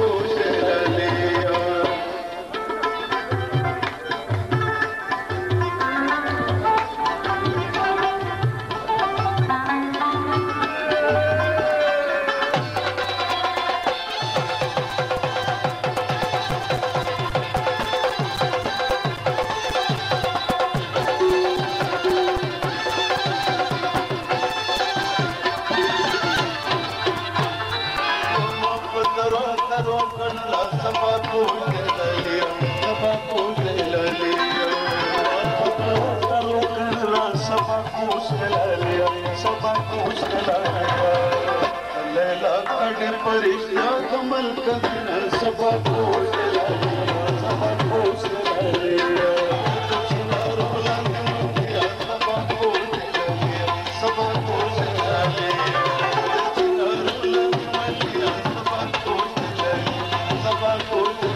Oh, shit. سڀ ڪمل سڀ سڀا করবো